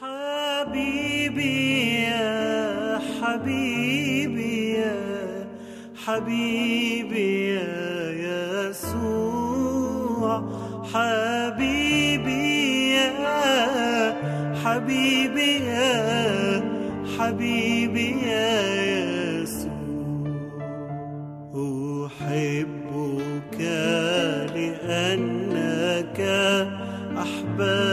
حبيبي يا حبيبي يا حبيبي يا يسوع. حبيبي يا حبيبي يا حبيبي يا يسوع. أحبك لأنك أحببت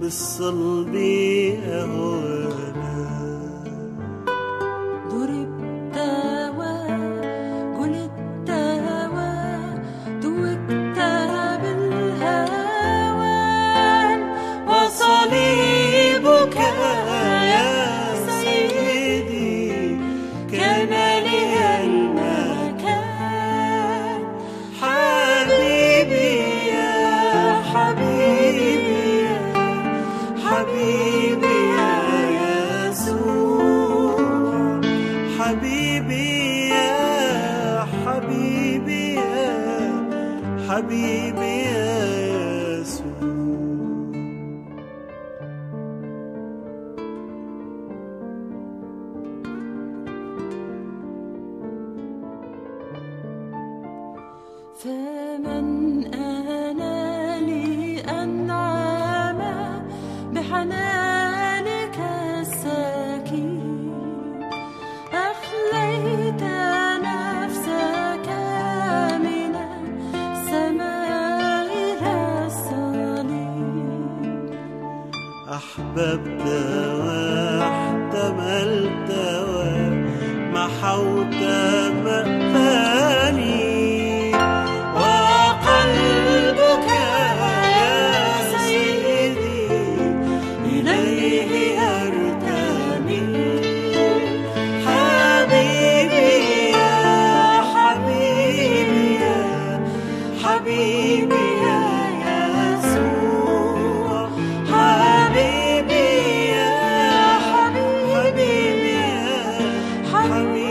بالصلب أهوانا حبيبي يا حبيبي يا حبيبي يا يسوع. فمن أنا لي أحببت وأحتملت ومحوت يا حبيبي يا حبيبي